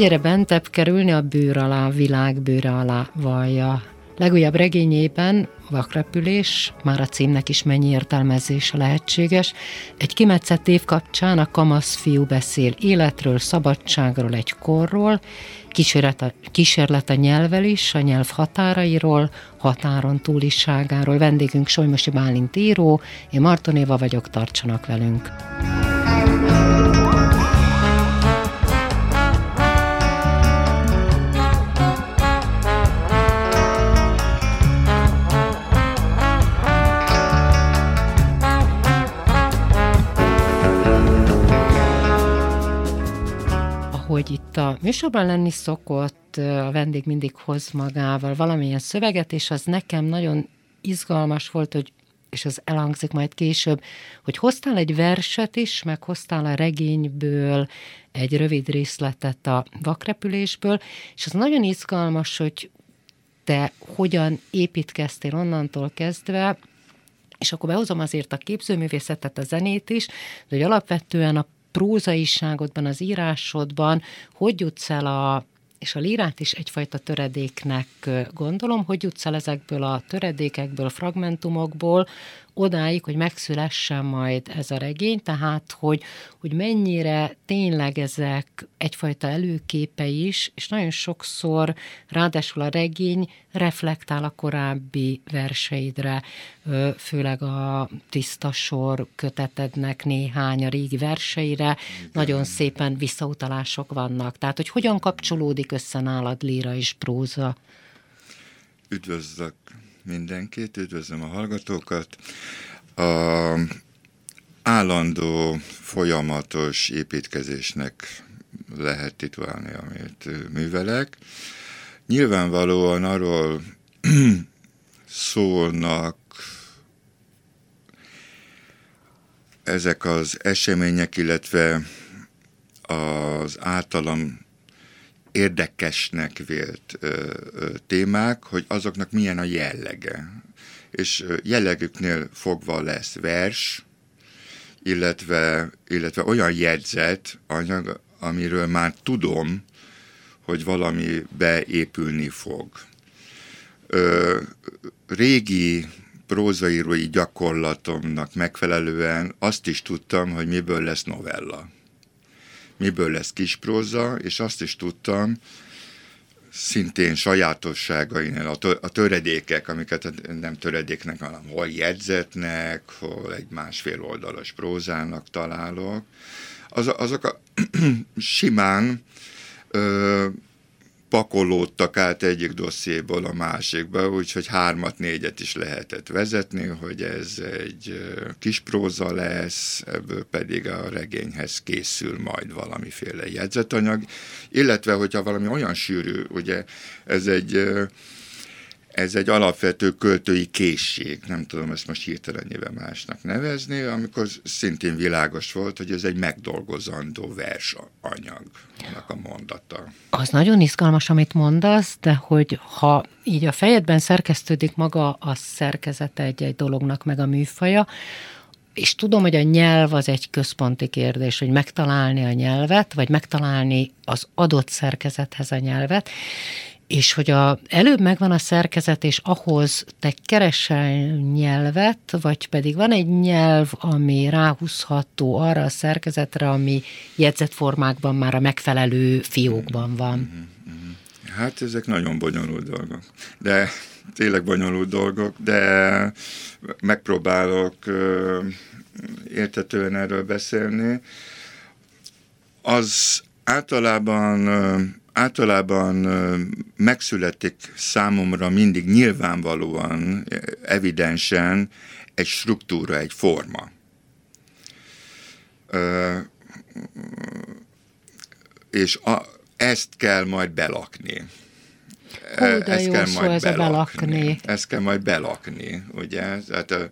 Egyre bentebb kerülni a bőr alá, a világ bőre alá vallja. Legújabb regényében vakrepülés, már a címnek is mennyi értelmezése lehetséges. Egy kimetszett év kapcsán a kamasz fiú beszél életről, szabadságról, egy korról, kísérlet a, kísérlet a nyelvel is, a nyelv határairól, határon túliságáról. Vendégünk Solymosi Bálint író, én Martonéva vagyok, tartsanak velünk. Hogy itt a műsorban lenni szokott, a vendég mindig hoz magával valamilyen szöveget, és az nekem nagyon izgalmas volt, hogy és az elhangzik majd később, hogy hoztál egy verset is, meg hoztál a regényből egy rövid részletet a vakrepülésből, és az nagyon izgalmas, hogy te hogyan építkeztél onnantól kezdve, és akkor behozom azért a képzőművészetet, a zenét is, de hogy alapvetően a prózaiságodban, az írásodban, hogy jutsz el a és a lírát is egyfajta töredéknek gondolom, hogy jutsz el ezekből a töredékekből, fragmentumokból odáig, hogy megszülessen majd ez a regény, tehát hogy, hogy mennyire tényleg ezek egyfajta előképe is, és nagyon sokszor ráadásul a regény reflektál a korábbi verseidre, főleg a tiszta sor kötetednek néhány a régi verseire, nagyon szépen visszautalások vannak. Tehát, hogy hogyan kapcsolódik össze nálad líra és próza? Üdvözlök mindenkit, üdvözlöm a hallgatókat. A állandó, folyamatos építkezésnek lehet titulálni, amit művelek. Nyilvánvalóan arról szólnak ezek az események, illetve az általam érdekesnek vélt ö, ö, témák, hogy azoknak milyen a jellege. És jellegüknél fogva lesz vers, illetve, illetve olyan jegyzet anyag, amiről már tudom, hogy valami beépülni fog. Ö, régi prózaírói gyakorlatomnak megfelelően azt is tudtam, hogy miből lesz novella miből lesz kispróza, és azt is tudtam, szintén sajátosságainél a töredékek, amiket nem töredéknek, hanem hol jegyzetnek, hol egy másfél oldalas prózának találok, az, azok a simán pakolódtak át egyik dossziéból a másikba, úgyhogy hármat, négyet is lehetett vezetni, hogy ez egy kis próza lesz, ebből pedig a regényhez készül majd valamiféle jegyzetanyag, illetve hogyha valami olyan sűrű, ugye ez egy ez egy alapvető költői készség, nem tudom ezt most hirtelen nyilván másnak nevezni, amikor szintén világos volt, hogy ez egy megdolgozandó versanyagnak a mondata. Az nagyon izgalmas, amit mondasz, de hogy ha így a fejedben szerkesztődik maga a szerkezete egy-egy dolognak, meg a műfaja, és tudom, hogy a nyelv az egy központi kérdés, hogy megtalálni a nyelvet, vagy megtalálni az adott szerkezethez a nyelvet, és hogy a, előbb megvan a szerkezet, és ahhoz te keresel nyelvet, vagy pedig van egy nyelv, ami ráhúzható arra a szerkezetre, ami jegyzetformákban már a megfelelő fiókban van. Mhm, mhm. Hát ezek nagyon bonyolult dolgok. De tényleg bonyolult dolgok, de megpróbálok értetően erről beszélni. Az általában általában megszületik számomra mindig nyilvánvalóan, evidensen egy struktúra, egy forma. És a, ezt kell majd belakni. De ezt jó kell szó, majd ez belakni. belakni. Ezt kell majd belakni, ugye? Tehát a,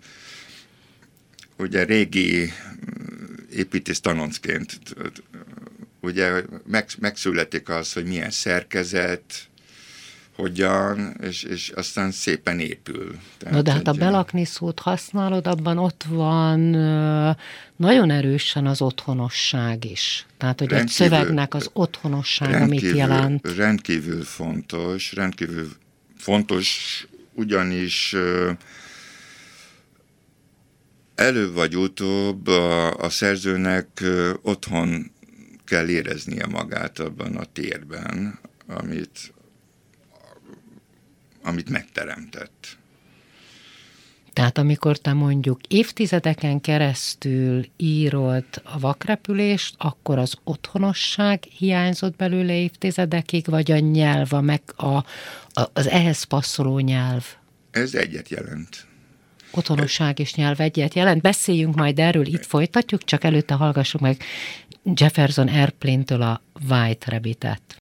ugye régi építész tanoncként ugye meg, megszületik az, hogy milyen szerkezet, hogyan, és, és aztán szépen épül. Tehát Na de hát a belakni szót használod, abban ott van nagyon erősen az otthonosság is. Tehát, hogy rendkívül, egy szövegnek az otthonossága mit jelent? Rendkívül fontos, rendkívül fontos, ugyanis előbb vagy utóbb a, a szerzőnek otthon kell éreznie magát abban a térben, amit, amit megteremtett. Tehát amikor te mondjuk évtizedeken keresztül írod a vakrepülést, akkor az otthonosság hiányzott belőle évtizedekig, vagy a nyelv, a meg a, a, az ehhez passzoló nyelv? Ez egyet jelent. Otthonosság és nyelv egyet jelent. Beszéljünk majd erről, itt folytatjuk, csak előtte hallgassuk meg Jefferson Airplane-től a White Rabbit-et.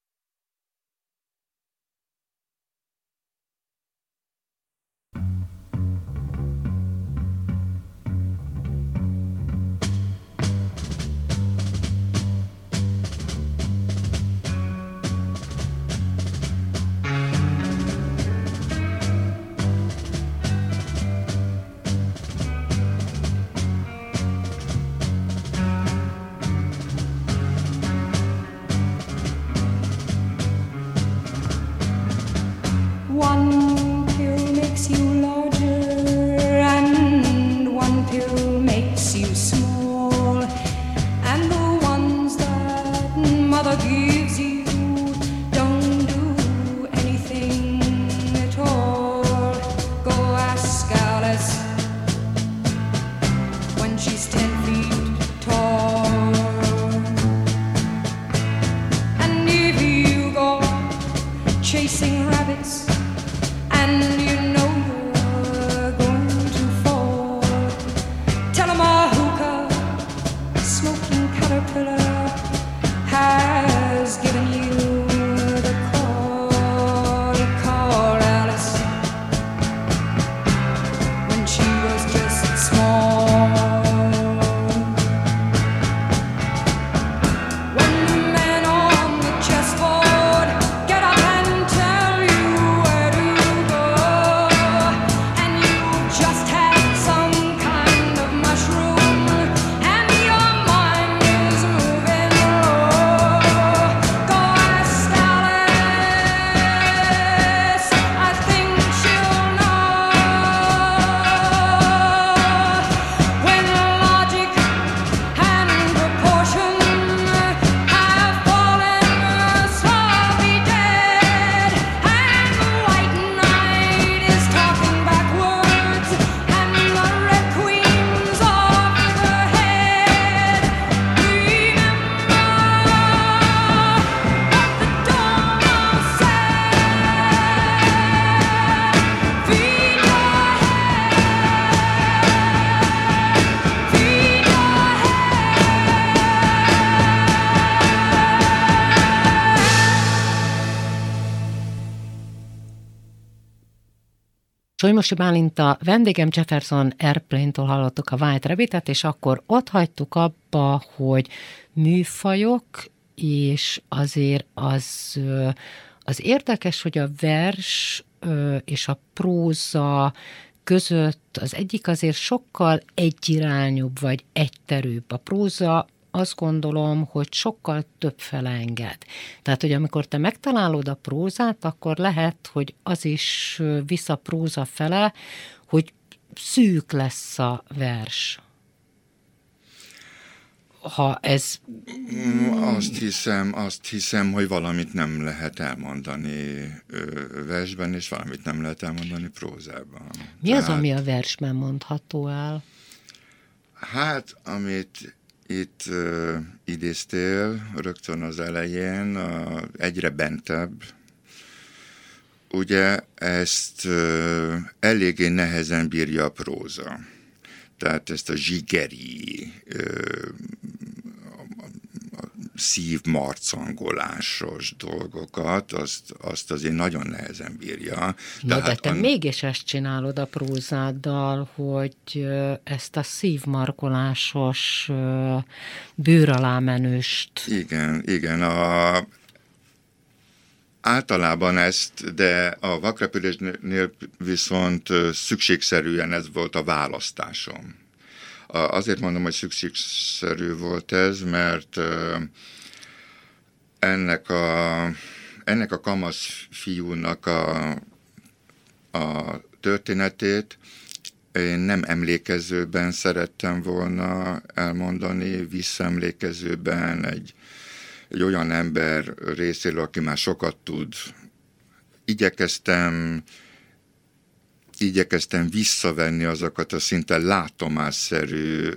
Solymosi Bálint vendégem Jefferson Airplane-tól hallottuk a White rabbit és akkor ott hagytuk abba, hogy műfajok, és azért az, az érdekes, hogy a vers és a próza között az egyik azért sokkal egyirányúbb vagy egyterűbb. A próza azt gondolom, hogy sokkal több fele enged. Tehát, hogy amikor te megtalálod a prózát, akkor lehet, hogy az is vissza próza fele, hogy szűk lesz a vers. Ha ez... Mm, azt hiszem, azt hiszem, hogy valamit nem lehet elmondani versben, és valamit nem lehet elmondani prózában. Mi Tehát... az, ami a versben mondható el? Hát, amit itt uh, idéztél rögtön az elején, uh, egyre bentebb, ugye ezt uh, eléggé nehezen bírja a próza. Tehát ezt a zsigeri, uh, szívmarcangolásos dolgokat, azt, azt azért nagyon nehezen bírja. Na, de te an... mégis ezt csinálod a prózáddal, hogy ezt a szívmarkolásos bőr alá menőst. Igen, igen. A, általában ezt, de a vakrepülésnél viszont szükségszerűen ez volt a választásom. Azért mondom, hogy szükségszerű volt ez, mert ennek a, ennek a kamasz fiúnak a, a történetét én nem emlékezőben szerettem volna elmondani, visszaemlékezőben egy, egy olyan ember részéről, aki már sokat tud. Igyekeztem igyekeztem visszavenni azokat a szinte látomásszerű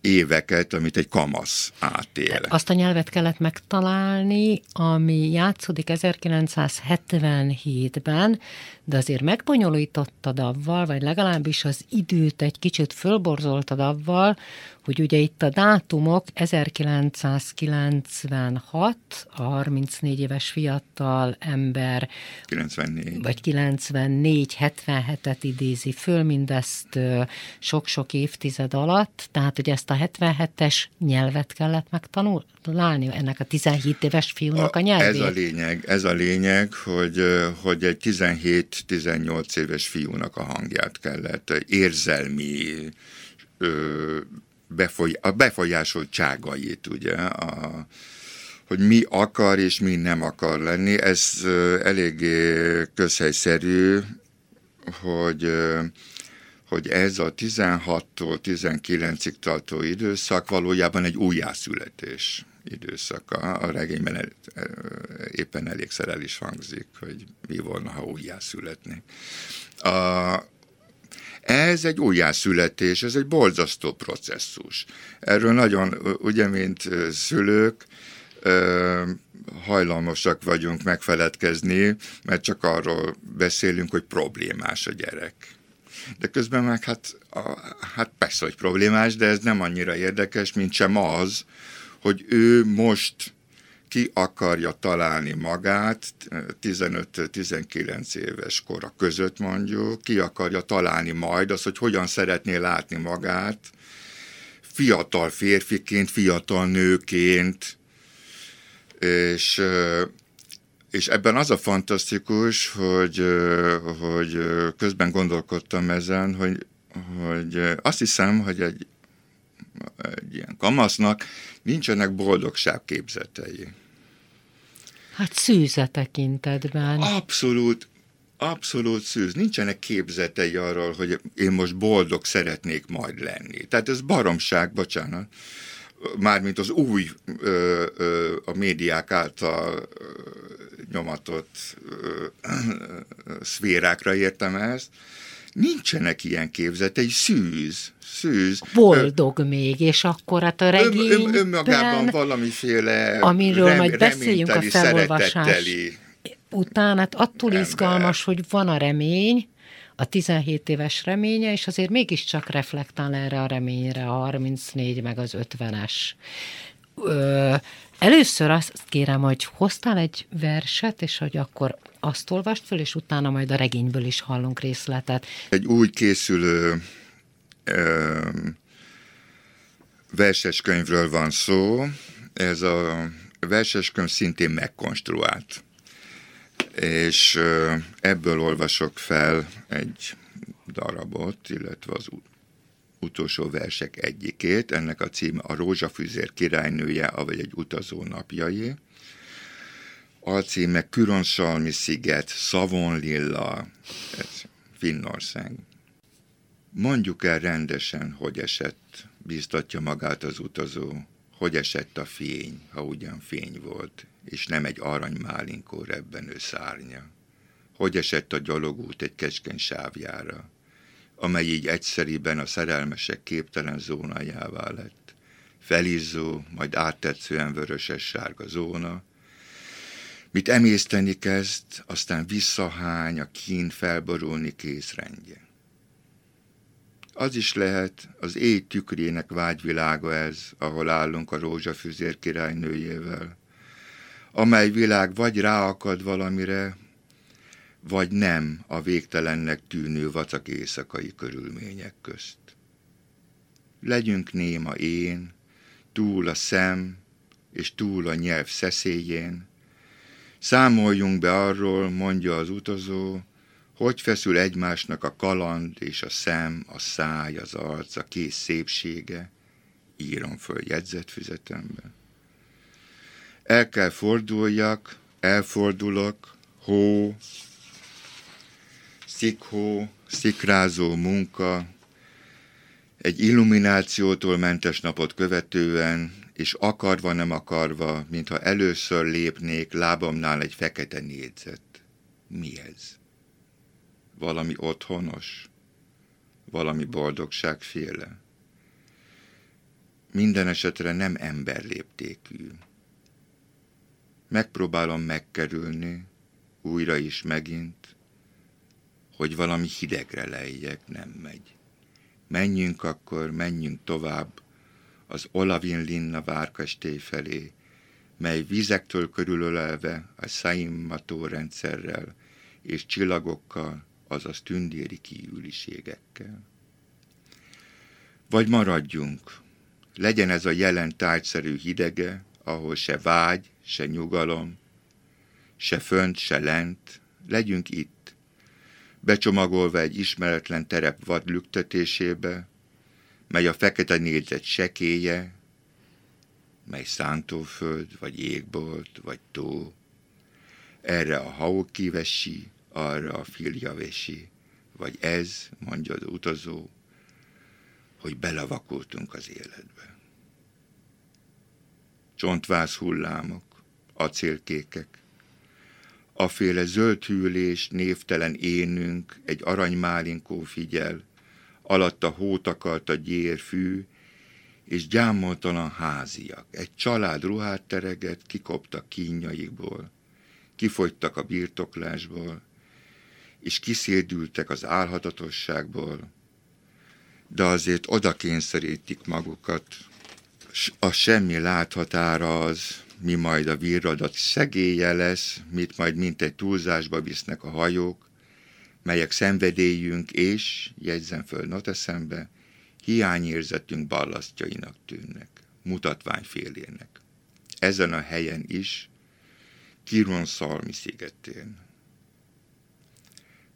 éveket, amit egy kamasz átél. Azt a nyelvet kellett megtalálni, ami játszódik 1977-ben, de azért megbonyolítottad avval, vagy legalábbis az időt egy kicsit fölborzoltad avval, hogy ugye itt a dátumok 1996, a 34 éves fiatal ember 94. vagy 94, 77-et idézi föl, mindezt sok-sok évtized alatt, tehát hogy ezt a 77-es nyelvet kellett megtanulni, ennek a 17 éves fiúnak a, a nyelvét. Ez a lényeg, ez a lényeg, hogy, hogy egy 17-18 éves fiúnak a hangját kellett érzelmi befoly, a befolyásoltságait, ugye, a, hogy mi akar és mi nem akar lenni. Ez eléggé közhelyszerű, hogy, hogy ez a 16-tól 19-ig tartó időszak valójában egy újjászületés időszaka. A regényben éppen elégszer el is hangzik, hogy mi volna, ha újjászületnék. A, ez egy újjászületés, ez egy borzasztó processzus. Erről nagyon, ugye, mint szülők, hajlamosak vagyunk megfeledkezni, mert csak arról beszélünk, hogy problémás a gyerek. De közben meg hát, a, hát persze, hogy problémás, de ez nem annyira érdekes, mint sem az, hogy ő most ki akarja találni magát 15-19 éves kora között mondjuk, ki akarja találni majd az, hogy hogyan szeretné látni magát fiatal férfiként, fiatal nőként, és, és ebben az a fantasztikus, hogy, hogy közben gondolkodtam ezen, hogy, hogy azt hiszem, hogy egy, egy ilyen kamasznak nincsenek boldogság képzetei. Hát szűze tekintetben. Abszolút, abszolút szűz. Nincsenek képzetei arról, hogy én most boldog szeretnék majd lenni. Tehát ez baromság, bocsánat. Mármint az új ö, ö, a médiák által ö, nyomatott ö, ö, szférákra értem ezt. Nincsenek ilyen képzetei, szűz, szűz. Boldog ö, még, és akkor hát a regény. Ön, ön, önmagában valamiféle Amiről rem, majd beszéljünk a felolvasás után, hát attól ember. izgalmas, hogy van a remény, a 17 éves reménye, és azért mégiscsak reflektál erre a reményre a 34 meg az 50-es. Ö, először azt kérem, hogy hoztál egy verset, és hogy akkor azt olvast föl, és utána majd a regényből is hallunk részletet. Egy új készülő ö, verses könyvről van szó. Ez a verses könyv szintén megkonstruált. És ö, ebből olvasok fel egy darabot, illetve az utolsó versek egyikét. Ennek a címe a Rózsafüzér királynője, vagy egy utazó napjai alcíme Küronsalmi sziget, Szavonlilla, ez Finnország. Mondjuk el rendesen, hogy esett, bíztatja magát az utazó, hogy esett a fény, ha ugyan fény volt, és nem egy aranymálinkó rebbenő szárnya. Hogy esett a gyalogút egy kecskeny sávjára, amely így egyszeriben a szerelmesek képtelen zónájává lett. Felizzó, majd áttetszően vöröses sárga zóna, mit emészteni kezd, aztán visszahány a kín felborulni készrendje. Az is lehet az éj tükrének vágyvilága ez, ahol állunk a rózsafüzér királynőjével, amely világ vagy ráakad valamire, vagy nem a végtelennek tűnő vacak éjszakai körülmények közt. Legyünk néma én, túl a szem és túl a nyelv szeszélyén, számoljunk be arról, mondja az utazó, hogy feszül egymásnak a kaland és a szem, a száj, az arc, a kész szépsége, írom föl jegyzetfüzetembe. El kell forduljak, elfordulok, hó, szikhó, szikrázó munka, egy illuminációtól mentes napot követően, és akarva nem akarva, mintha először lépnék lábamnál egy fekete négyzet. Mi ez? Valami otthonos? Valami boldogságféle? Minden esetre nem emberléptékű. Megpróbálom megkerülni, újra is megint, hogy valami hidegre lejjek, nem megy. Menjünk akkor, menjünk tovább az Olavin Linna várkastély felé, mely vízektől körülölelve a Saimmató rendszerrel és csillagokkal, azaz tündéri kiüliségekkel. Vagy maradjunk, legyen ez a jelen tárgyszerű hidege, ahol se vágy, se nyugalom, se fönt, se lent, legyünk itt, becsomagolva egy ismeretlen terep vad lüktetésébe, mely a fekete négyzet sekéje, mely szántóföld, vagy jégbolt, vagy tó, erre a hau kivesi, arra a filjavesi, vagy ez, mondja az utazó, hogy belevakultunk az életbe. Csontváz hullámok, acélkékek, aféle zöld hűlés, névtelen énünk, egy aranymálinkó figyel, alatta hótakalt a gyérfű, és gyámoltalan háziak. Egy család ruhát tereget, kikoptak kínjaikból, kifogytak a birtoklásból, és kiszédültek az álhatatosságból, de azért oda kényszerítik magukat. A semmi láthatára az, mi majd a virradat szegélye lesz, mit majd mint egy túlzásba visznek a hajók, melyek szenvedélyünk és, jegyzem föl noteszembe, hiányérzetünk ballasztjainak tűnnek, mutatványfélének. Ezen a helyen is, Kiron Szalmi szigetén.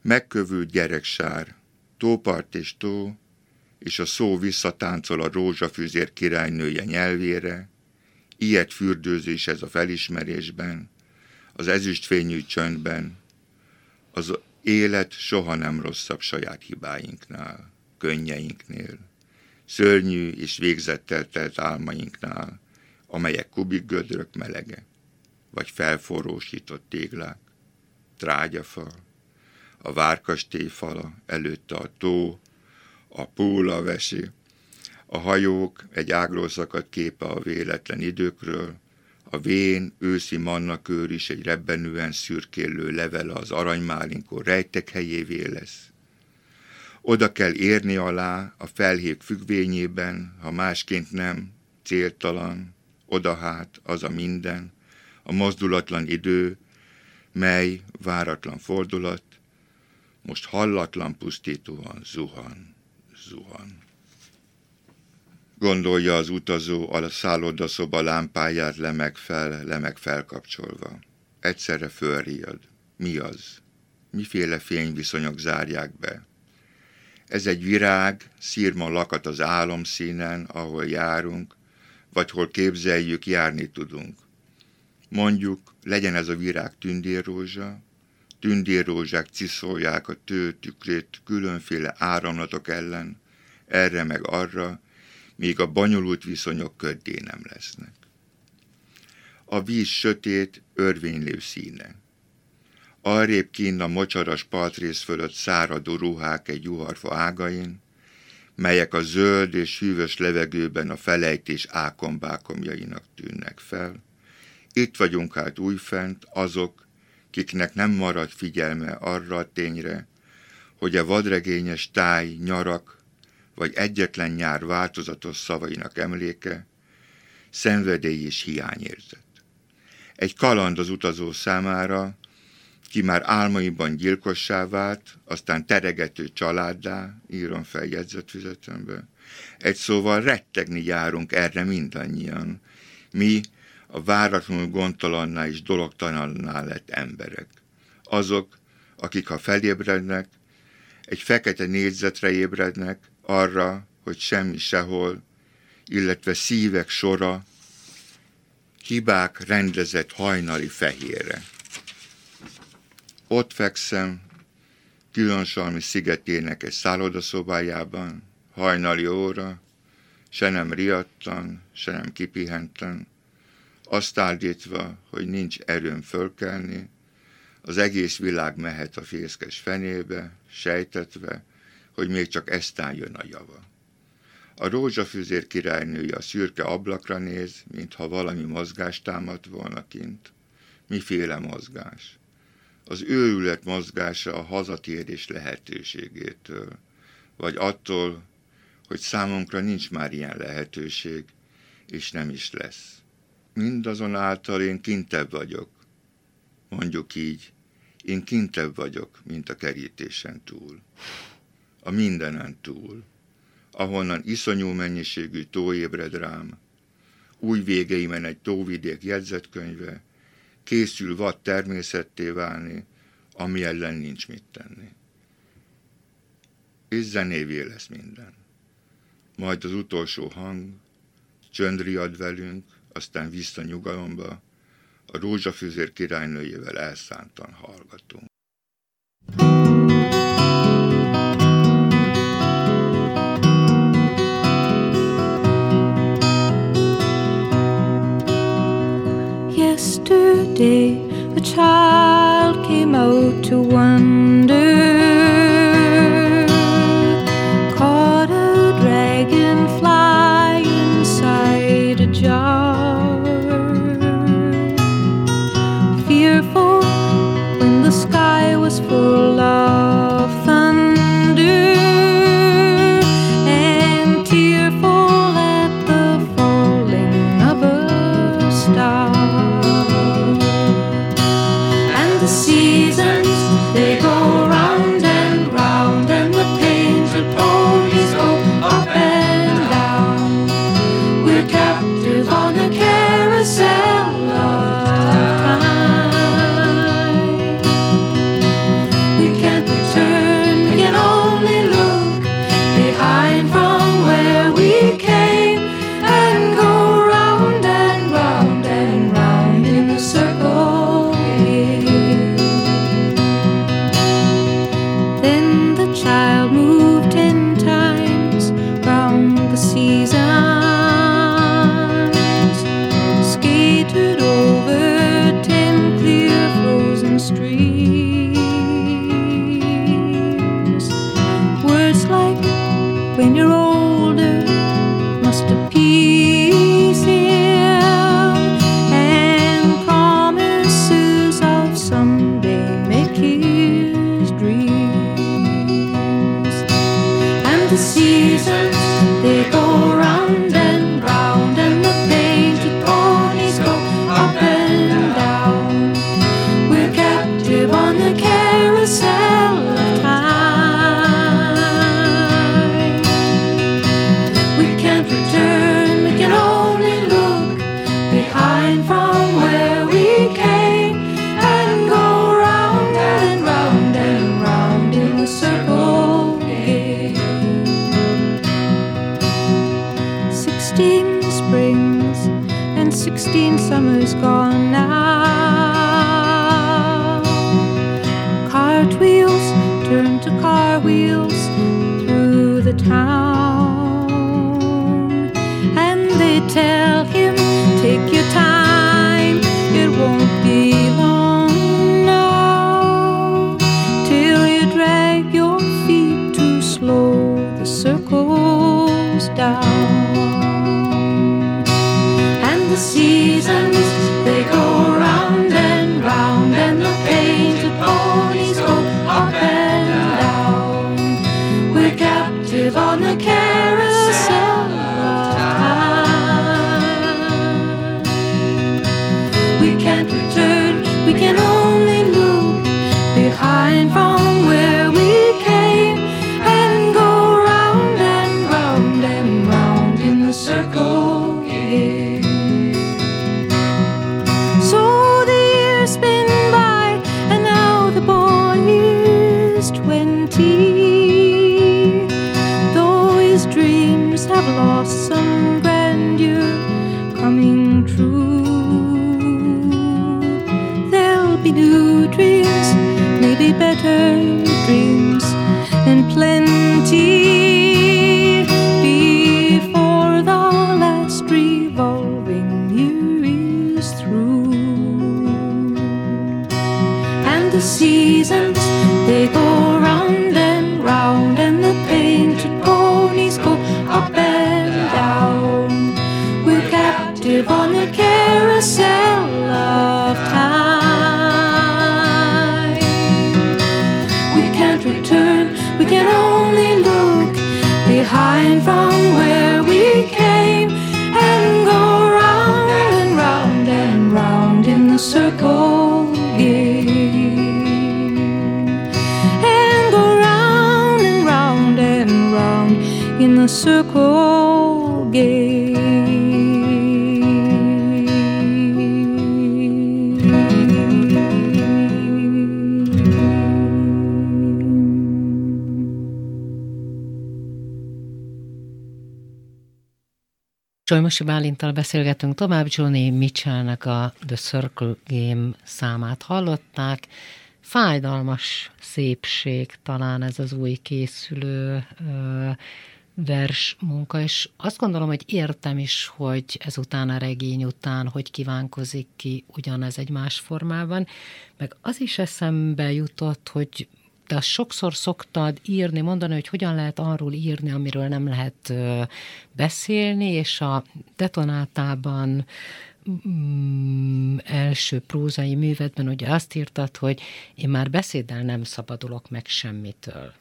Megkövült gyereksár, tópart és tó, és a szó visszatáncol a rózsafüzér királynője nyelvére, ilyet fürdőzés ez a felismerésben, az ezüstfényű csöndben, az élet soha nem rosszabb saját hibáinknál, könnyeinknél, szörnyű és végzettel telt álmainknál, amelyek kubik gödrök melege, vagy felforrósított téglák, trágyafal, a várkastély fala, előtte a tó, a púla vesi, a hajók egy ágról szakadt képe a véletlen időkről, a vén, őszi mannakőr is egy rebbenően szürkélő levele az aranymálinkor rejtek helyévé lesz. Oda kell érni alá a felhék függvényében, ha másként nem, céltalan, odahát az a minden, a mozdulatlan idő, mely váratlan fordulat, most hallatlan pusztítóan zuhan, zuhan gondolja az utazó a szállodaszoba lámpáját lemeg fel, lemeg felkapcsolva. Egyszerre fölriad. Mi az? Miféle fényviszonyok zárják be? Ez egy virág, szírma lakat az álomszínen, ahol járunk, vagy hol képzeljük, járni tudunk. Mondjuk, legyen ez a virág tündérrózsa, tündérrózsák ciszolják a tőtükrét különféle áramlatok ellen, erre meg arra, még a bonyolult viszonyok köddé nem lesznek. A víz sötét, örvénylő színe. Arrébb kín a mocsaras partrész fölött száradó ruhák egy juharfa ágain, melyek a zöld és hűvös levegőben a felejtés ákombákomjainak tűnnek fel. Itt vagyunk hát újfent, azok, kiknek nem marad figyelme arra a tényre, hogy a vadregényes táj, nyarak, vagy egyetlen nyár változatos szavainak emléke, szenvedély és hiányérzet. Egy kaland az utazó számára, ki már álmaiban gyilkossá vált, aztán teregető családdá, írom fel jegyzetfüzetembe. Egy szóval rettegni járunk erre mindannyian. Mi, a váratlanul gondtalanná és dologtalanná lett emberek. Azok, akik ha felébrednek, egy fekete négyzetre ébrednek, arra, hogy semmi sehol, illetve szívek sora, hibák rendezett hajnali fehére. Ott fekszem, Különsalmi szigetének egy szállodaszobájában, hajnali óra, se nem riadtan, se nem kipihenten, azt állítva, hogy nincs erőm fölkelni, az egész világ mehet a fészkes fenébe, sejtetve, hogy még csak eztán jön a java. A rózsafüzér királynője a szürke ablakra néz, mintha valami mozgás támadt volna kint. Miféle mozgás? Az őrület mozgása a hazatérés lehetőségétől, vagy attól, hogy számunkra nincs már ilyen lehetőség, és nem is lesz. Mindazonáltal én kintebb vagyok, mondjuk így, én kintebb vagyok, mint a kerítésen túl, a mindenen túl, ahonnan iszonyú mennyiségű tó ébred rám, új végeimen egy tóvidék jegyzetkönyve, készül vad természetté válni, ami ellen nincs mit tenni. És zenévé lesz minden. Majd az utolsó hang, csönd riad velünk, aztán vissza nyugalomba, a rózsafüzér királynőjével elszántan hallgatunk. Yesterday a child season. Up and down. We're captive on the carriage. Solymosi Bálintal beszélgetünk tovább, Johnny Mitchellnek a The Circle Game számát hallották. Fájdalmas szépség talán ez az új készülő ö, vers munka, és azt gondolom, hogy értem is, hogy ezután a regény után, hogy kívánkozik ki ugyanez egy más formában, meg az is eszembe jutott, hogy azt sokszor szoktad írni, mondani, hogy hogyan lehet arról írni, amiről nem lehet beszélni, és a detonátában mm, első prózai művedben ugye azt írtad, hogy én már beszéddel nem szabadulok meg semmitől.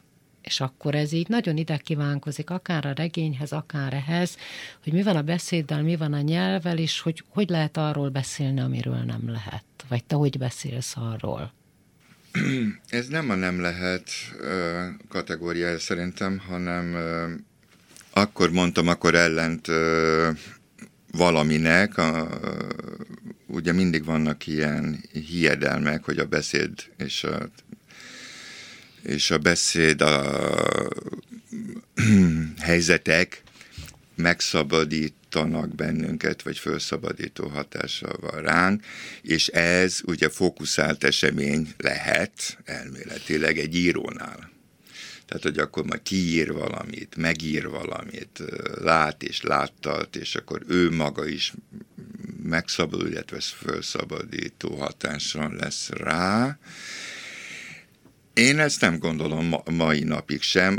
És akkor ez így nagyon ide kívánkozik, akár a regényhez, akár ehhez, hogy mi van a beszéddel, mi van a nyelvvel, és hogy hogy lehet arról beszélni, amiről nem lehet. Vagy te hogy beszélsz arról? Ez nem a nem lehet kategóriája szerintem, hanem akkor mondtam, akkor ellent valaminek, a, ugye mindig vannak ilyen hiedelmek, hogy a beszéd és a, és a beszéd a helyzetek megszabadítanak bennünket, vagy felszabadító hatással van ránk, és ez ugye fókuszált esemény lehet elméletileg egy írónál. Tehát, hogy akkor majd kiír valamit, megír valamit, lát és láttat, és akkor ő maga is megszabadul, illetve felszabadító hatással lesz rá. Én ezt nem gondolom ma, mai napig sem.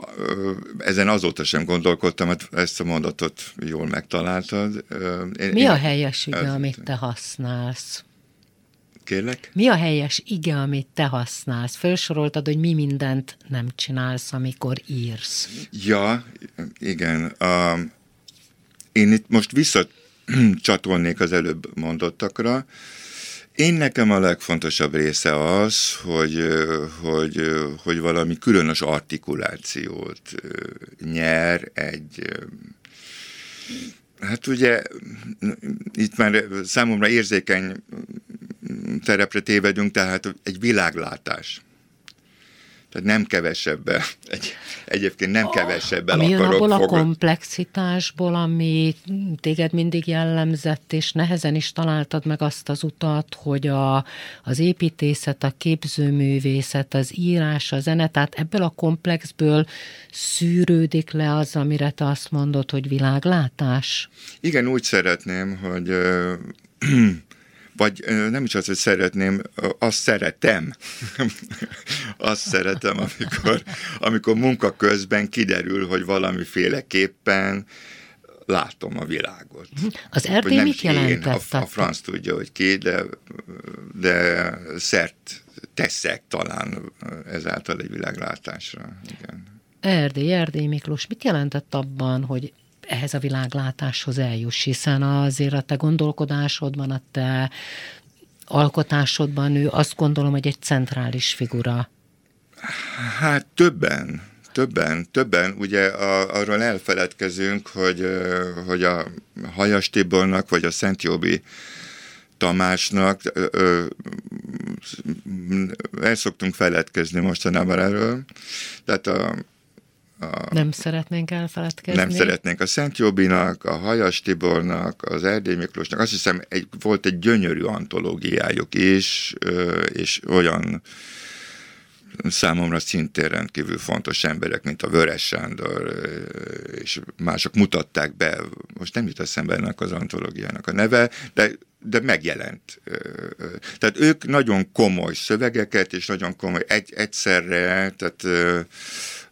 Ezen azóta sem gondolkodtam, hát ezt a mondatot jól megtaláltad. Én, Mi én- a helyes ige, ez- amit te használsz? Kérlek? Mi a helyes ige, amit te használsz? Felsoroltad, hogy mi mindent nem csinálsz, amikor írsz. Ja, igen. A, én itt most visszacsatolnék az előbb mondottakra. Én nekem a legfontosabb része az, hogy, hogy, hogy valami különös artikulációt nyer egy Hát ugye itt már számomra érzékeny terepre tévedünk, tehát egy világlátás. Tehát nem kevesebben, egy, egyébként nem kevesebben Ami akarok abból a fogad- komplexitásból, ami téged mindig jellemzett, és nehezen is találtad meg azt az utat, hogy a, az építészet, a képzőművészet, az írás, a zene, tehát ebből a komplexből szűrődik le az, amire te azt mondod, hogy világlátás. Igen, úgy szeretném, hogy vagy nem is az, hogy szeretném, azt szeretem. azt szeretem, amikor, amikor munka közben kiderül, hogy valamiféleképpen látom a világot. Az Erdély nem mit én, jelentett? A, a franc tudja, hogy ki, de, de szert teszek talán ezáltal egy világlátásra. Igen. Erdély, Erdély Miklós, mit jelentett abban, hogy ehhez a világlátáshoz eljuss, hiszen azért a te gondolkodásodban, a te alkotásodban ő azt gondolom, hogy egy centrális figura. Hát többen, többen, többen. Ugye a, arról elfeledkezünk, hogy, hogy a Hajas Tibornak, vagy a Szent Jobi Tamásnak ö, ö, el szoktunk feledkezni mostanában erről. Tehát a, Nem szeretnénk elfeledkezni. nem szeretnénk a Szent Jobinak, a Hajas Tibornak, az Erdély Miklósnak. Azt hiszem, egy, volt egy gyönyörű antológiájuk is, és olyan számomra szintén rendkívül fontos emberek, mint a Vörös Sándor, és mások mutatták be, most nem jut eszembe ennek az antológiának a neve, de de megjelent. Tehát ők nagyon komoly szövegeket, és nagyon komoly egy, egyszerre, tehát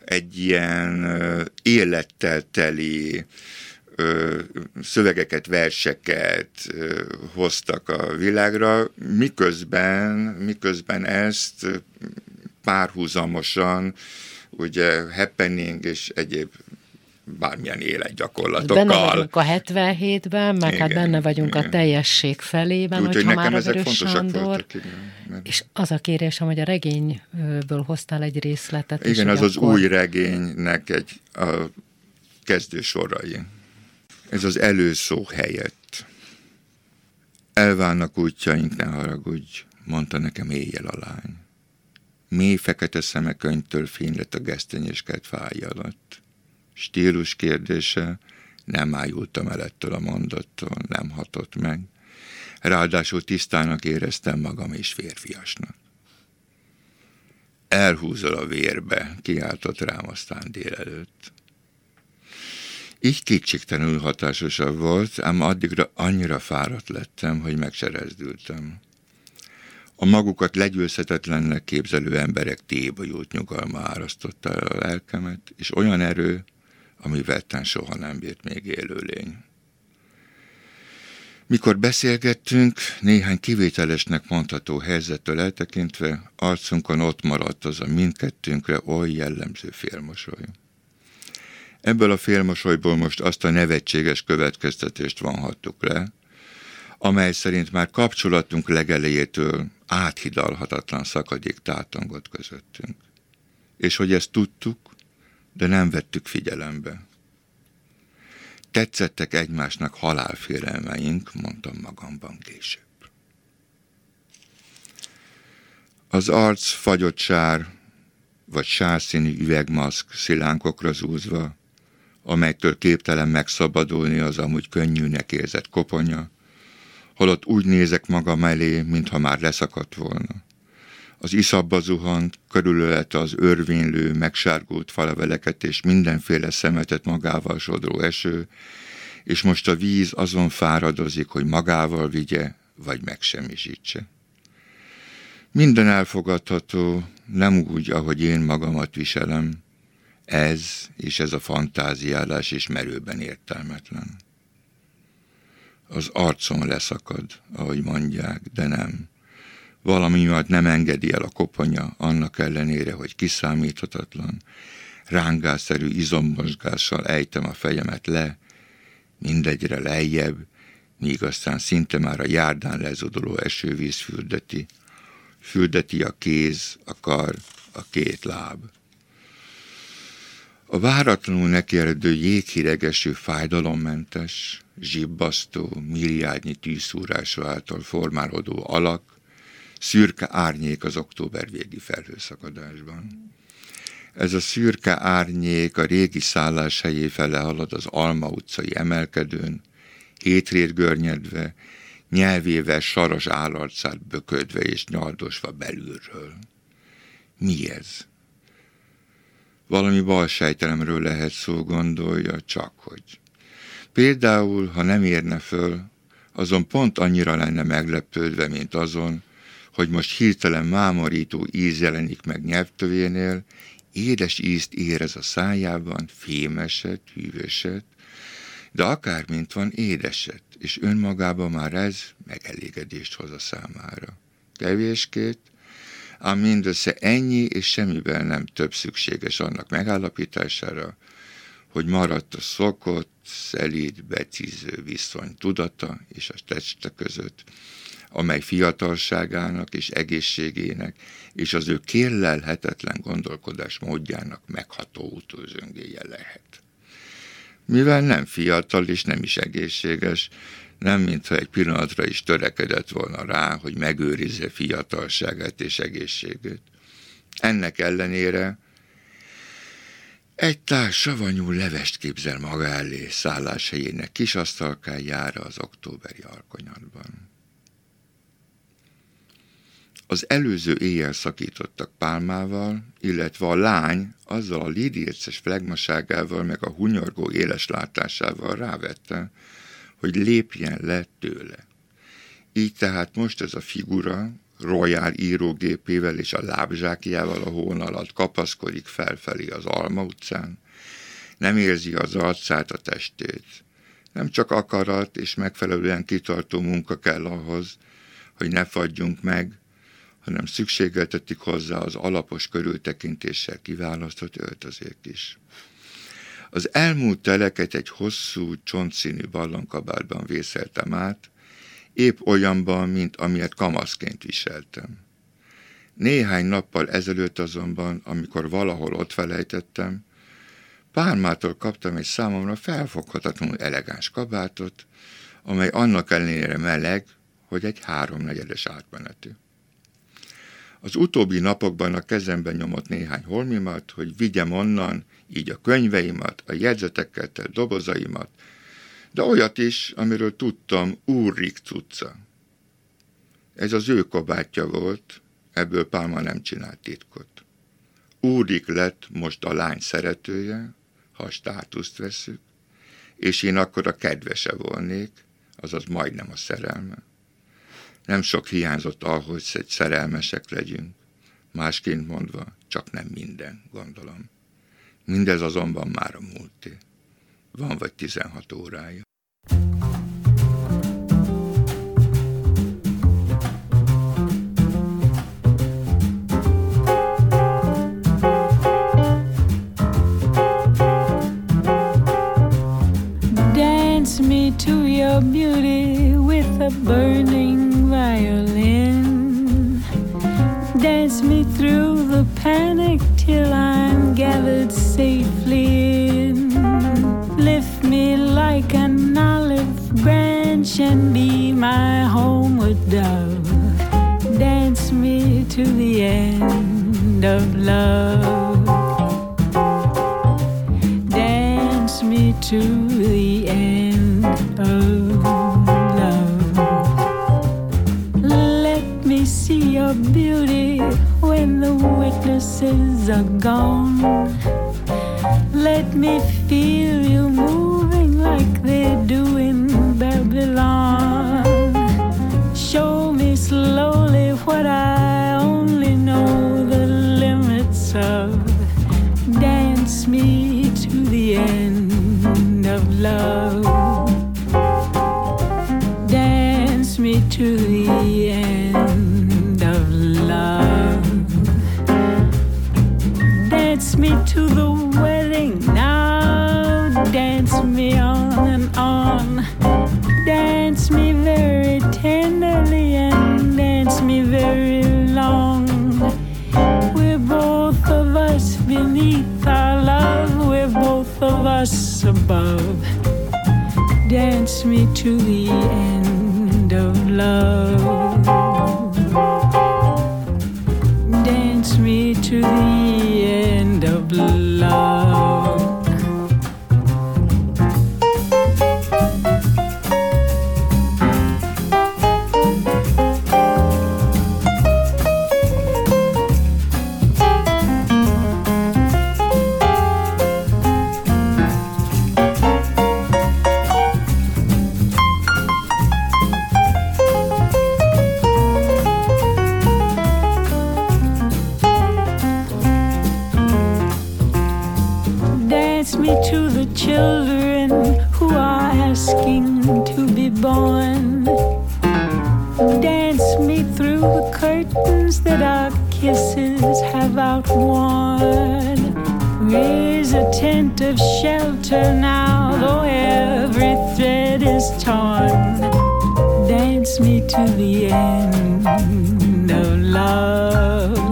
egy ilyen élettel teli szövegeket, verseket hoztak a világra, miközben, miközben ezt párhuzamosan ugye happening és egyéb bármilyen életgyakorlatokkal. Benne vagyunk a 77-ben, meg hát Igen, benne vagyunk a igen. teljesség felében, Úgyhogy hogyha nekem már a ezek Vörös fontosak Sándor. voltak. Igen. Mert- És az a kérésem, hogy a regényből hoztál egy részletet. és Igen, hogy az az akkor- új regénynek egy a kezdő sorai. Ez az előszó helyett. Elválnak útjaink, ne haragudj, mondta nekem éjjel a lány. Mély fekete szeme könyvtől fény lett a gesztenyéskert fája alatt. Stílus kérdése, nem ájultam el ettől a mondattól, nem hatott meg. Ráadásul tisztának éreztem magam és férfiasnak elhúzol a vérbe, kiáltott rám aztán délelőtt. Így kétségtelenül hatásosabb volt, ám addigra annyira fáradt lettem, hogy megserezdültem. A magukat legyőzhetetlennek képzelő emberek tébajót nyugalma árasztotta el a lelkemet, és olyan erő, amivel tán soha nem bírt még élőlény. Mikor beszélgettünk, néhány kivételesnek mondható helyzettől eltekintve, arcunkon ott maradt az a mindkettőnkre oly jellemző félmosoly. Ebből a félmosolyból most azt a nevetséges következtetést vonhattuk le, amely szerint már kapcsolatunk legelejétől áthidalhatatlan szakadék tátongott közöttünk. És hogy ezt tudtuk, de nem vettük figyelembe. Tetszettek egymásnak halálfélelmeink, mondtam magamban később. Az arc fagyott sár, vagy sárszínű üvegmaszk szilánkokra zúzva, amelytől képtelen megszabadulni az amúgy könnyűnek érzett koponya, holott úgy nézek magam elé, mintha már leszakadt volna. Az iszabba zuhant, körülötte az örvénylő, megsárgult faleveleket és mindenféle szemetet magával sodró eső, és most a víz azon fáradozik, hogy magával vigye, vagy megsemmisítse. Minden elfogadható, nem úgy, ahogy én magamat viselem, ez és ez a fantáziálás is merőben értelmetlen. Az arcom leszakad, ahogy mondják, de nem. Valami miatt nem engedi el a koponya, annak ellenére, hogy kiszámíthatatlan, rángásszerű izommozgással ejtem a fejemet le, mindegyre lejjebb, míg aztán szinte már a járdán lezudoló esővíz fürdeti, fürdeti a kéz, a kar, a két láb. A váratlanul nekieredő jéghiregeső fájdalommentes, zsibbasztó, milliárdnyi tűzszúrása által formálódó alak, szürke árnyék az október végi felhőszakadásban. Ez a szürke árnyék a régi szálláshelyé fele halad az Alma utcai emelkedőn, étrét görnyedve, nyelvével saras állarcát böködve és nyaldosva belülről. Mi ez? Valami balsejtelemről lehet szó, gondolja, csak hogy. Például, ha nem érne föl, azon pont annyira lenne meglepődve, mint azon, hogy most hirtelen mámorító íz jelenik meg nyelvtövénél, édes ízt érez a szájában, fémeset, hűvöset, de akármint van édeset, és önmagában már ez megelégedést hoz a számára. Kevéskét, ám mindössze ennyi és semmiben nem több szükséges annak megállapítására, hogy maradt a szokott, szelíd, becíző viszony tudata és a teste között, amely fiatalságának és egészségének és az ő kérlelhetetlen gondolkodás módjának megható utózöngéje lehet. Mivel nem fiatal és nem is egészséges, nem mintha egy pillanatra is törekedett volna rá, hogy megőrizze fiatalságát és egészségét. Ennek ellenére egy társ savanyú levest képzel maga elé szálláshelyének kis asztalkájára az októberi alkonyatban. Az előző éjjel szakítottak pálmával, illetve a lány azzal a lidérces flegmaságával meg a hunyorgó éles látásával rávette, hogy lépjen le tőle. Így tehát most ez a figura, Royal írógépével és a lábzsákjával a hón alatt kapaszkodik felfelé az Alma utcán, nem érzi az arcát, a testét. Nem csak akarat és megfelelően kitartó munka kell ahhoz, hogy ne fagyjunk meg, hanem szükségeltetik hozzá az alapos körültekintéssel kiválasztott öltözék is. Az elmúlt teleket egy hosszú, csontszínű ballonkabátban vészeltem át, épp olyanban, mint amilyet kamaszként viseltem. Néhány nappal ezelőtt azonban, amikor valahol ott felejtettem, Pármától kaptam egy számomra felfoghatatlanul elegáns kabátot, amely annak ellenére meleg, hogy egy háromnegyedes átmenetű. Az utóbbi napokban a kezemben nyomott néhány holmimat, hogy vigyem onnan, így a könyveimat, a jegyzetekkel telt dobozaimat, de olyat is, amiről tudtam, Úrrik cucca. Ez az ő kabátja volt, ebből Pálma nem csinált titkot. Úrik lett most a lány szeretője, ha a státuszt veszük, és én akkor a kedvese volnék, azaz majdnem a szerelme. Nem sok hiányzott ahhoz, hogy szerelmesek legyünk. Másként mondva, csak nem minden, gondolom. Mindez azonban már a múlté. Van vagy 16 órája. Dance me to your beauty with a burning violin. Dance me through the panic till I'm gathered safely in. Lift me like an olive branch and be my homeward dove. Dance me to the end of love. Dance me to the end of beauty when the witnesses are gone. Let me feel you moving like they do in Babylon. Show me slowly what I only know the limits of. Dance me to the end of love. Dance me to the above. Dance me to the end of love. That our kisses have outworn. Raise a tent of shelter now, though every thread is torn. Dance me to the end of love.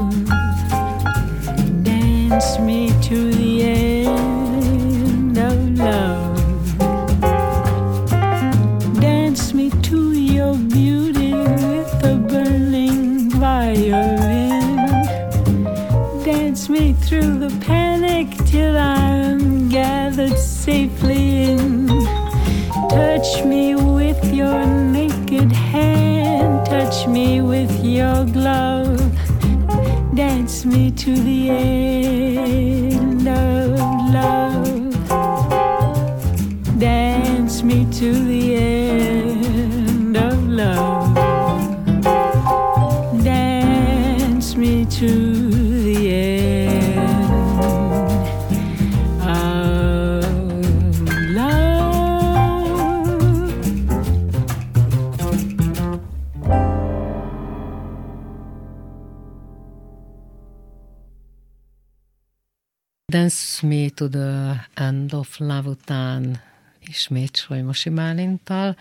To the End of Love után ismét Solymosi Bálintal.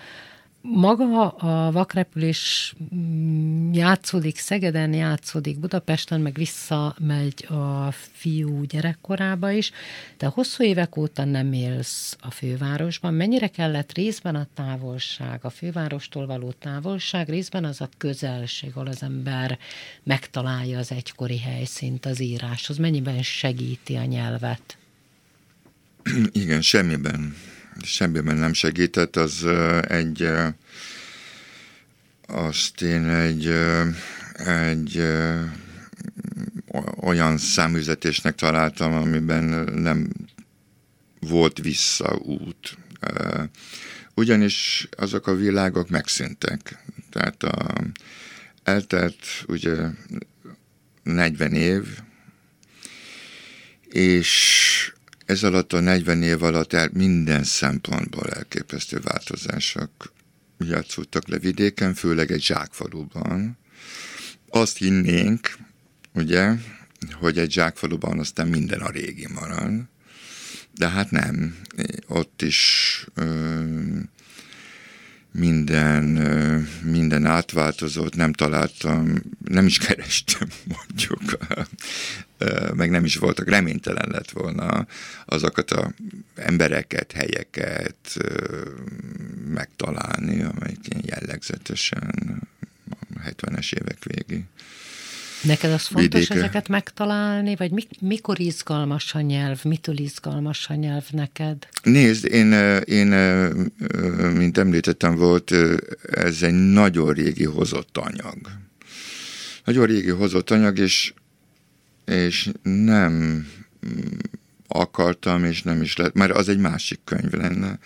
Maga a vakrepülés mm, játszódik Szegeden, játszódik Budapesten, meg visszamegy a fiú gyerekkorába is, de hosszú évek óta nem élsz a fővárosban. Mennyire kellett részben a távolság, a fővárostól való távolság, részben az a közelség, ahol az ember megtalálja az egykori helyszínt az íráshoz? Mennyiben segíti a nyelvet? Igen, semmiben, semmiben nem segített, az egy, azt én egy, egy olyan számüzetésnek találtam, amiben nem volt visszaút. Ugyanis azok a világok megszűntek. Tehát a, eltelt ugye 40 év, és ez alatt a 40 év alatt el, minden szempontból elképesztő változások játszottak le vidéken, főleg egy zsákfaluban. Azt hinnénk, ugye, hogy egy zsákfaluban aztán minden a régi marad, de hát nem. Ott is ö, minden, ö, minden átváltozott, nem találtam, nem is kerestem mondjuk, ö, meg nem is voltak, reménytelen lett volna azokat a embereket, helyeket megtalálni, amelyik ilyen jellegzetesen a 70-es évek végi. Neked az fontos Vidéke. ezeket megtalálni, vagy mi, mikor izgalmas a nyelv, mitől izgalmas a nyelv neked? Nézd, én, én, mint említettem volt, ez egy nagyon régi hozott anyag. Nagyon régi hozott anyag, és, és nem mm, akartam, és nem is lett, mert az egy másik könyv lenne,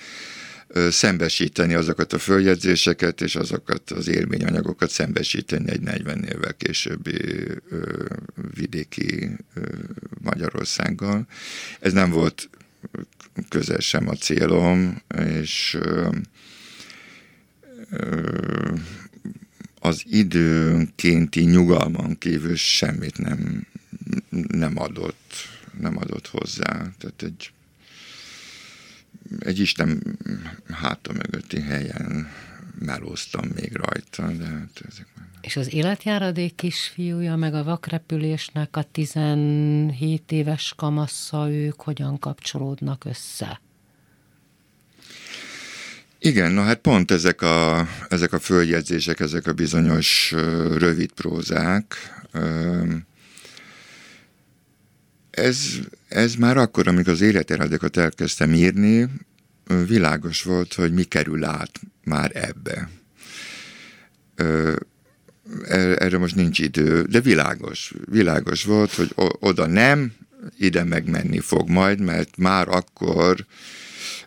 szembesíteni azokat a följegyzéseket, és azokat az élményanyagokat szembesíteni egy 40 évvel későbbi ö, vidéki ö, Magyarországgal. Ez nem volt közel sem a célom, és ö, ö, az időnkénti nyugalman kívül semmit nem, nem adott, nem adott hozzá. Tehát egy, egy Isten háta mögötti helyen melóztam még rajta, de hát ezek már És az életjáradék kisfiúja, meg a vakrepülésnek a 17 éves kamassza, ők hogyan kapcsolódnak össze? Igen, na hát pont ezek a, ezek a följegyzések, ezek a bizonyos rövid prózák, ez, ez már akkor, amikor az életeradékot elkezdtem írni, világos volt, hogy mi kerül át már ebbe. Er- erre most nincs idő, de világos, világos volt, hogy oda nem, ide megmenni fog majd, mert már akkor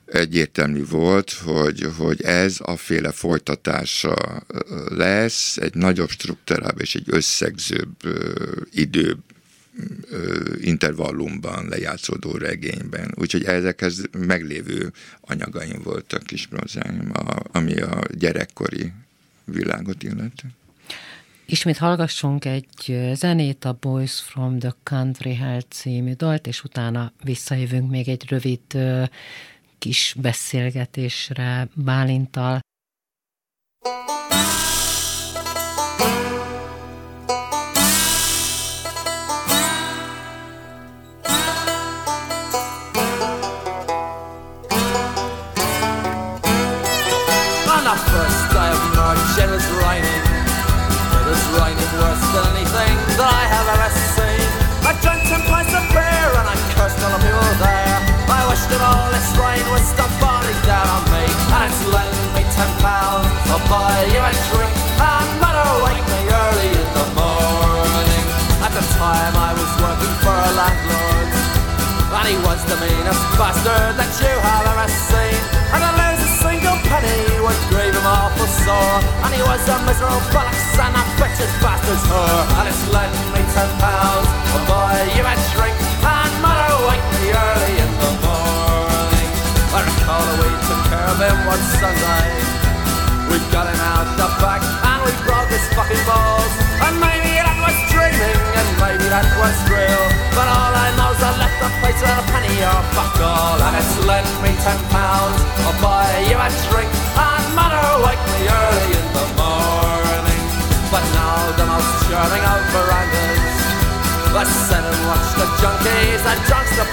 egyértelmű volt, hogy, hogy ez a féle folytatása lesz egy nagyobb struktúrában és egy összegzőbb ö, idő ö, intervallumban lejátszódó regényben. Úgyhogy ezekhez meglévő anyagaim voltak kis prozáim, a, ami a gyerekkori világot illeti. Ismét hallgassunk egy zenét, a Boys from the Country Hell című dalt, és utána visszajövünk még egy rövid kis beszélgetésre Bálintal. Thank A drink. And me early in the morning. At the time I was working for a landlord. And he was the meanest bastard that you have seen. And single penny would grieve him awful sore. And he was a miserable and a. And lent me ten pounds, I'll buy you drink. And mother wake me early in the morning. Him one Sunday. We got him out the back and we brought his fucking balls. And maybe that was dreaming and maybe that was real. But all I know is I left the place with a penny or fuck all. And it's lent me ten pounds, oh I'll buy you a drink. And mother wake me early in the morning. But now the most charming of verandas. Let's sit and watch the junkies and drunks the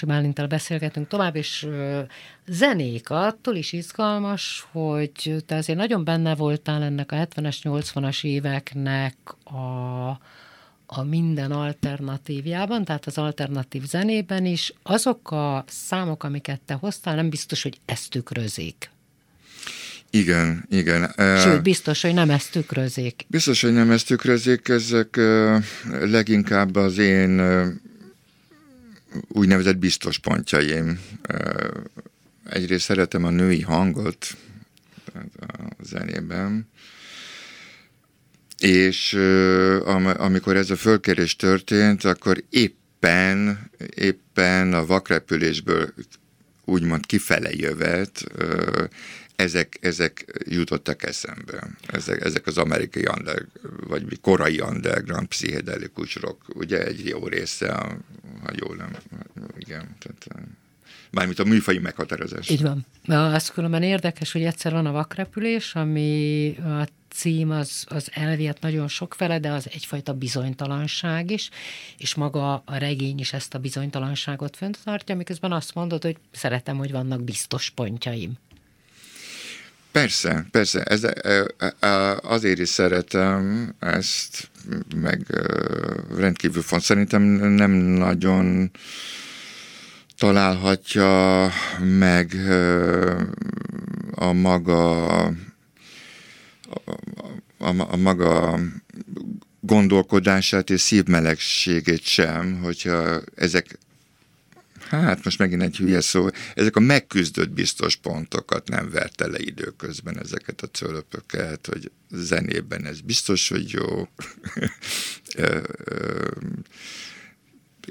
Solymasi Bálintal beszélgetünk tovább, és zenék attól is izgalmas, hogy te azért nagyon benne voltál ennek a 70-es, 80-as éveknek a, a minden alternatívjában, tehát az alternatív zenében is. Azok a számok, amiket te hoztál, nem biztos, hogy ezt tükrözik. Igen, igen. Eh, Sőt, biztos, hogy nem ezt tükrözik. Biztos, hogy nem ezt tükrözik, ezek leginkább az én úgynevezett biztos pontjaim. Egyrészt szeretem a női hangot a zenében, és amikor ez a fölkérés történt, akkor éppen, éppen a vakrepülésből úgymond kifele jövet, ezek, ezek jutottak eszembe. Ezek, ezek az amerikai under, vagy korai underground pszichedelikus rock, ugye egy jó része, ha jól nem, igen, tehát ö, mármint a műfai meghatározás. Így van. Az különben érdekes, hogy egyszer van a vakrepülés, ami a cím az, az elvihet nagyon sokfele, de az egyfajta bizonytalanság is, és maga a regény is ezt a bizonytalanságot fönt tartja, miközben azt mondod, hogy szeretem, hogy vannak biztos pontjaim. Persze, persze, ez, azért is szeretem ezt, meg rendkívül font. Szerintem nem nagyon találhatja meg a maga a, a, a maga gondolkodását és szívmelegségét sem, hogyha ezek Hát most megint egy hülye szó. Ezek a megküzdött biztos pontokat nem verte le időközben ezeket a cölöpöket, hogy zenében ez biztos, hogy jó.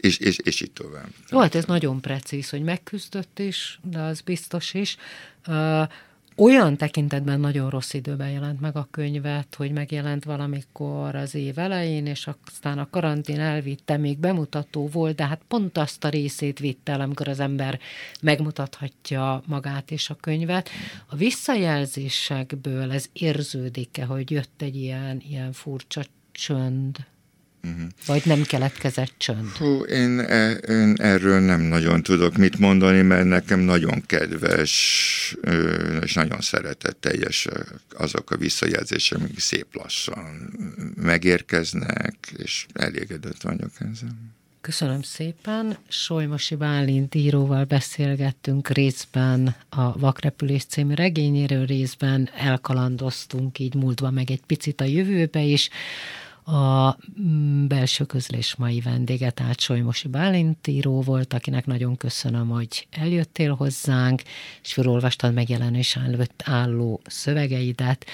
És, és, és így tovább. Jó, hát ez nagyon precíz, hogy megküzdött is, de az biztos is. Olyan tekintetben nagyon rossz időben jelent meg a könyvet, hogy megjelent valamikor az év elején, és aztán a karantén elvitte, még bemutató volt, de hát pont azt a részét vitte el, amikor az ember megmutathatja magát és a könyvet. A visszajelzésekből ez érződik-e, hogy jött egy ilyen, ilyen furcsa csönd? Vagy nem keletkezett csönd? Hú, én, e, én erről nem nagyon tudok mit mondani, mert nekem nagyon kedves és nagyon szeretetteljes azok a visszajelzések, amik szép lassan megérkeznek, és elégedett vagyok ezzel. Köszönöm szépen. Solymosi Bálint íróval beszélgettünk részben a Vakrepülés című regényéről, részben elkalandoztunk így múltba meg egy picit a jövőbe is. A mm, belső közlés mai vendége, tehát Solymosi Bálint író volt, akinek nagyon köszönöm, hogy eljöttél hozzánk, és felolvastad megjelenés előtt álló szövegeidet.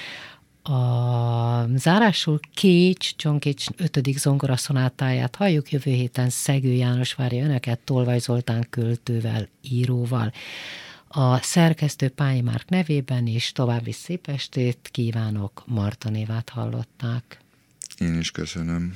A zárásul Kécs, John Kécs 5. zongora szonátáját halljuk jövő héten Szegő János várja önöket Tolvaj Zoltán költővel, íróval. A szerkesztő Pályi Márk nevében is további szép estét kívánok, Marta névát hallották. Én is köszönöm.